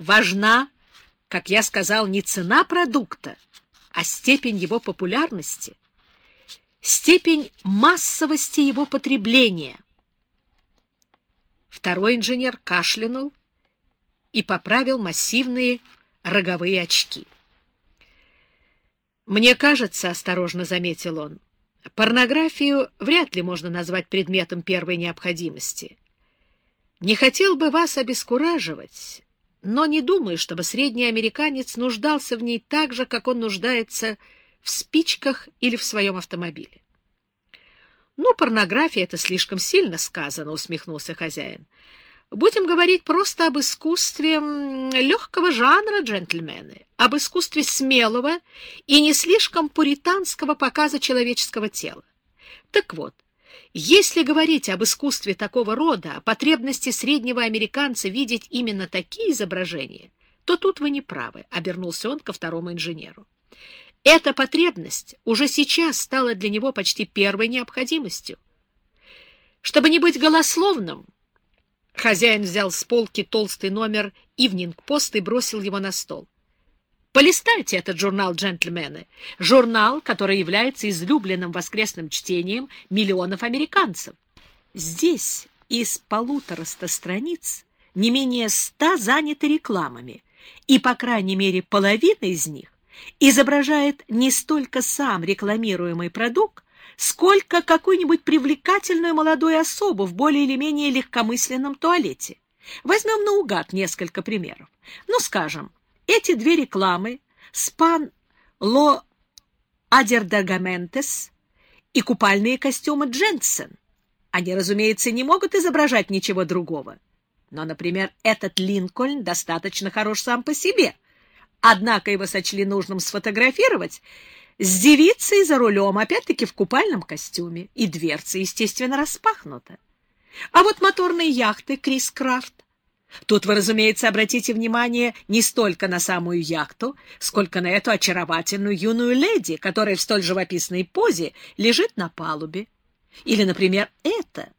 Важна, как я сказал, не цена продукта, а степень его популярности, степень массовости его потребления. Второй инженер кашлянул и поправил массивные роговые очки. «Мне кажется, — осторожно заметил он, — порнографию вряд ли можно назвать предметом первой необходимости. Не хотел бы вас обескураживать, но не думаю, чтобы средний американец нуждался в ней так же, как он нуждается в спичках или в своем автомобиле. «Ну, порнография — это слишком сильно сказано», — усмехнулся хозяин. «Будем говорить просто об искусстве легкого жанра, джентльмены, об искусстве смелого и не слишком пуританского показа человеческого тела. Так вот, если говорить об искусстве такого рода, о потребности среднего американца видеть именно такие изображения, то тут вы не правы, — обернулся он ко второму инженеру. Эта потребность уже сейчас стала для него почти первой необходимостью. Чтобы не быть голословным, хозяин взял с полки толстый номер «Ивнинг-пост» и бросил его на стол. Полистайте этот журнал, джентльмены. Журнал, который является излюбленным воскресным чтением миллионов американцев. Здесь из полутораста страниц не менее ста заняты рекламами, и, по крайней мере, половина из них изображает не столько сам рекламируемый продукт, сколько какую-нибудь привлекательную молодую особу в более или менее легкомысленном туалете. Возьмем наугад несколько примеров. Ну, скажем, эти две рекламы «Спан Ло Адердагаментес» и купальные костюмы Дженсен. Они, разумеется, не могут изображать ничего другого. Но, например, этот Линкольн достаточно хорош сам по себе. Однако его сочли нужным сфотографировать с девицей за рулем, опять-таки в купальном костюме, и дверца, естественно, распахнута. А вот моторные яхты Крис Крафт Тут вы, разумеется, обратите внимание не столько на самую яхту, сколько на эту очаровательную юную леди, которая в столь живописной позе лежит на палубе. Или, например, это.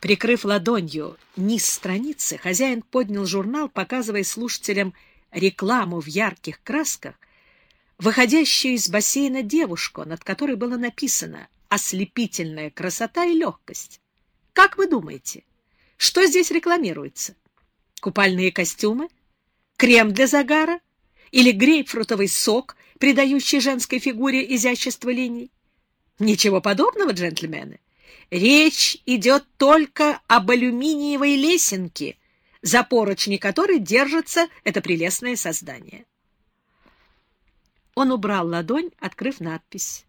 Прикрыв ладонью низ страницы, хозяин поднял журнал, показывая слушателям рекламу в ярких красках, выходящую из бассейна девушку, над которой было написано «Ослепительная красота и легкость». Как вы думаете, что здесь рекламируется? Купальные костюмы? Крем для загара? Или грейпфрутовый сок, придающий женской фигуре изящество линий? Ничего подобного, джентльмены. Речь идет только об алюминиевой лесенке, за поручни которой держится это прелестное создание. Он убрал ладонь, открыв надпись.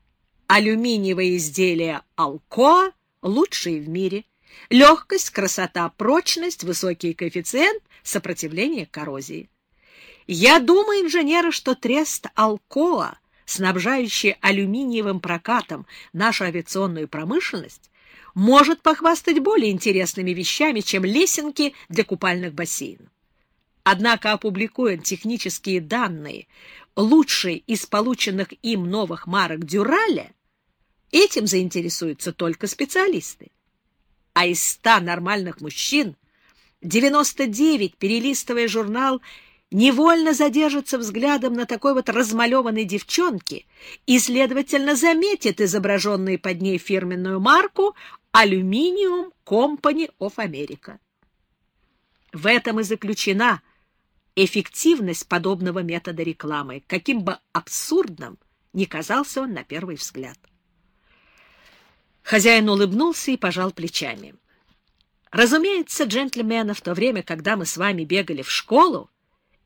Алюминиевые изделия «Алкоа» лучшие в мире — Легкость, красота, прочность, высокий коэффициент сопротивления коррозии. Я думаю, инженеры, что трест «Алкоа», снабжающий алюминиевым прокатом нашу авиационную промышленность, может похвастать более интересными вещами, чем лесенки для купальных бассейнов. Однако, опубликуя технические данные, лучшие из полученных им новых марок Дюраля, этим заинтересуются только специалисты а из ста нормальных мужчин 99, перелистывая журнал, невольно задержится взглядом на такой вот размалеванной девчонке и, следовательно, заметит изображенную под ней фирменную марку «Алюминиум Company of America». В этом и заключена эффективность подобного метода рекламы, каким бы абсурдным ни казался он на первый взгляд. Хозяин улыбнулся и пожал плечами. Разумеется, джентльмены, в то время, когда мы с вами бегали в школу,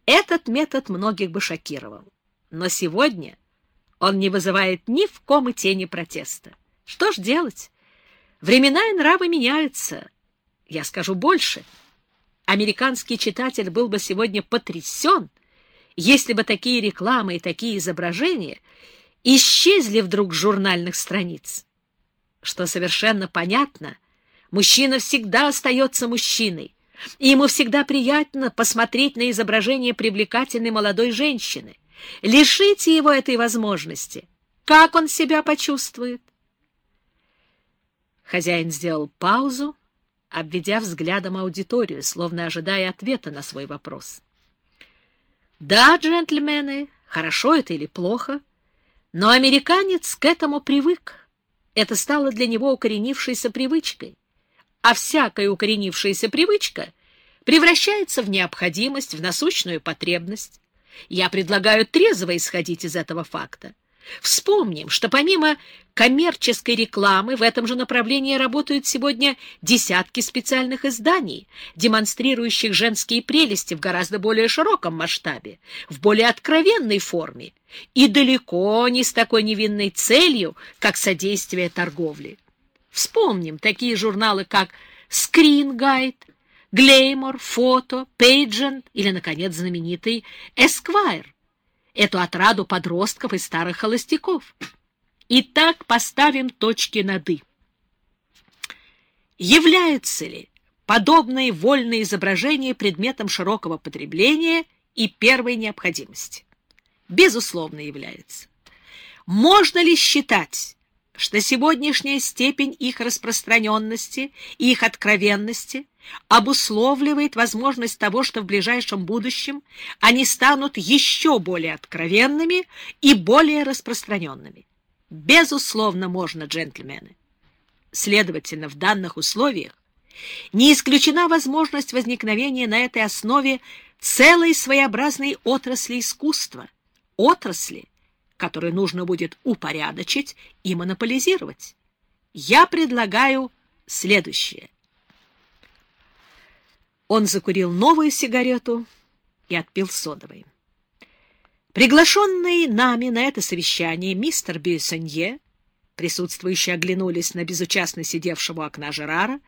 этот метод многих бы шокировал. Но сегодня он не вызывает ни в ком и тени протеста. Что ж делать? Времена и нравы меняются. Я скажу больше. Американский читатель был бы сегодня потрясен, если бы такие рекламы и такие изображения исчезли вдруг с журнальных страниц что совершенно понятно, мужчина всегда остается мужчиной, и ему всегда приятно посмотреть на изображение привлекательной молодой женщины. Лишите его этой возможности. Как он себя почувствует? Хозяин сделал паузу обведя взглядом аудиторию, словно ожидая ответа на свой вопрос. Да, джентльмены, хорошо это или плохо, но американец к этому привык. Это стало для него укоренившейся привычкой. А всякая укоренившаяся привычка превращается в необходимость, в насущную потребность. Я предлагаю трезво исходить из этого факта. Вспомним, что помимо коммерческой рекламы в этом же направлении работают сегодня десятки специальных изданий, демонстрирующих женские прелести в гораздо более широком масштабе, в более откровенной форме и далеко не с такой невинной целью, как содействие торговли. Вспомним такие журналы, как «Screen Guide», «Glamour», «Фото», «Pageant» или, наконец, знаменитый «Esquire», эту отраду подростков и старых холостяков. Итак, поставим точки над «и». Являются ли подобные вольные изображения предметом широкого потребления и первой необходимости? Безусловно, является. Можно ли считать, что сегодняшняя степень их распространенности и их откровенности обусловливает возможность того, что в ближайшем будущем они станут еще более откровенными и более распространенными. Безусловно, можно, джентльмены. Следовательно, в данных условиях не исключена возможность возникновения на этой основе целой своеобразной отрасли искусства, отрасли, которую нужно будет упорядочить и монополизировать. Я предлагаю следующее. Он закурил новую сигарету и отпил содовой. Приглашенный нами на это совещание мистер Бюссонье, присутствующие оглянулись на безучастно сидевшего у окна Жерара,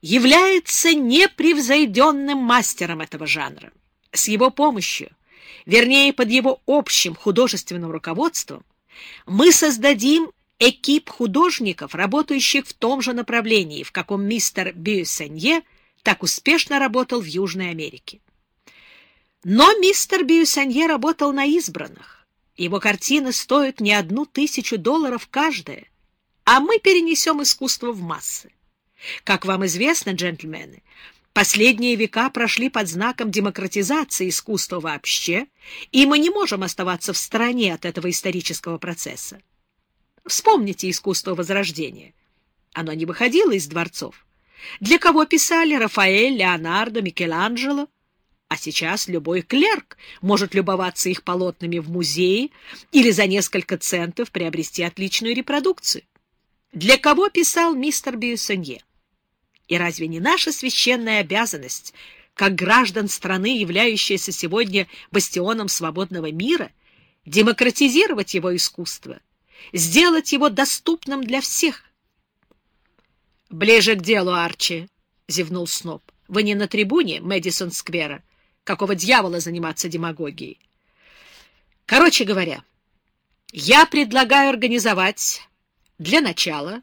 является непревзойденным мастером этого жанра. С его помощью вернее, под его общим художественным руководством, мы создадим экип художников, работающих в том же направлении, в каком мистер Бюссенье так успешно работал в Южной Америке. Но мистер Бюссенье работал на избранных. Его картины стоят не одну тысячу долларов каждая, а мы перенесем искусство в массы. Как вам известно, джентльмены, Последние века прошли под знаком демократизации искусства вообще, и мы не можем оставаться в стороне от этого исторического процесса. Вспомните искусство Возрождения. Оно не выходило из дворцов. Для кого писали Рафаэль, Леонардо, Микеланджело? А сейчас любой клерк может любоваться их полотнами в музее или за несколько центов приобрести отличную репродукцию. Для кого писал мистер Бюссонье? И разве не наша священная обязанность, как граждан страны, являющейся сегодня бастионом свободного мира, демократизировать его искусство, сделать его доступным для всех? — Ближе к делу, Арчи, — зевнул Сноб. — Вы не на трибуне Мэдисон-сквера. Какого дьявола заниматься демагогией? Короче говоря, я предлагаю организовать для начала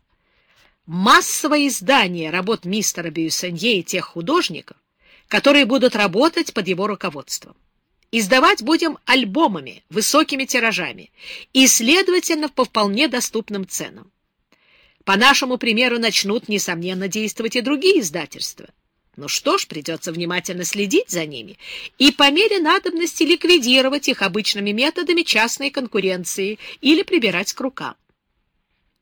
массовое издание работ мистера Бюссенье и тех художников, которые будут работать под его руководством. Издавать будем альбомами, высокими тиражами и, следовательно, по вполне доступным ценам. По нашему примеру начнут, несомненно, действовать и другие издательства. Ну что ж, придется внимательно следить за ними и по мере надобности ликвидировать их обычными методами частной конкуренции или прибирать к рукам.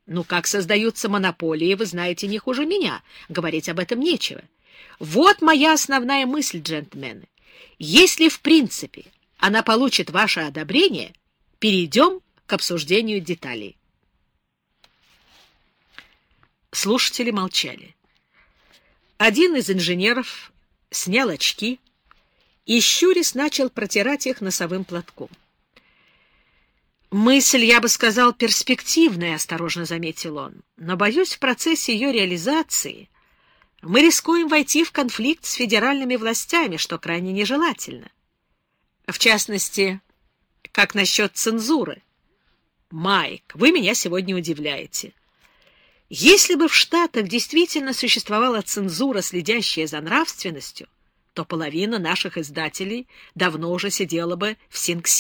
Ну, как создаются монополии, вы знаете не хуже меня. Говорить об этом нечего. Вот моя основная мысль, джентльмены. Если, в принципе, она получит ваше одобрение, перейдем к обсуждению деталей. Слушатели молчали. Один из инженеров снял очки и, щурясь, начал протирать их носовым платком. «Мысль, я бы сказал, перспективная», — осторожно заметил он. «Но, боюсь, в процессе ее реализации мы рискуем войти в конфликт с федеральными властями, что крайне нежелательно. В частности, как насчет цензуры? Майк, вы меня сегодня удивляете. Если бы в Штатах действительно существовала цензура, следящая за нравственностью, то половина наших издателей давно уже сидела бы в Синксе.